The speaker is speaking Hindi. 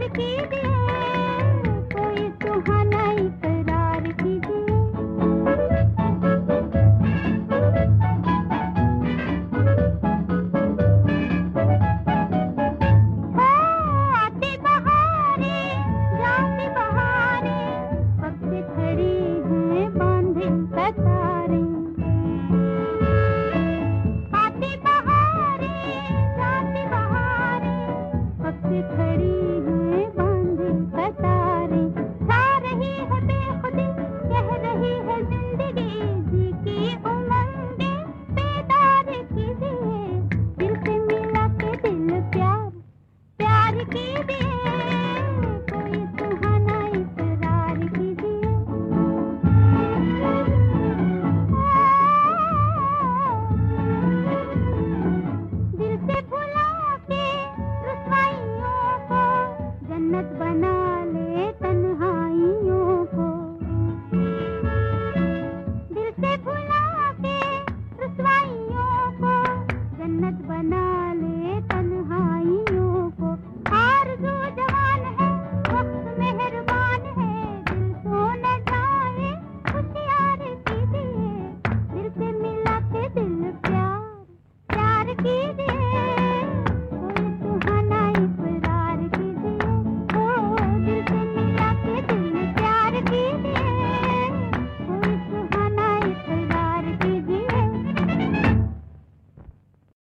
प्यार की दे के